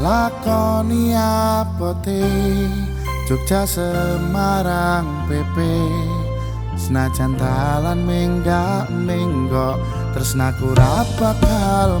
lakoni apote Jogja Semarang PP Senajan dalan menggak menggok Tresnaku ra bakal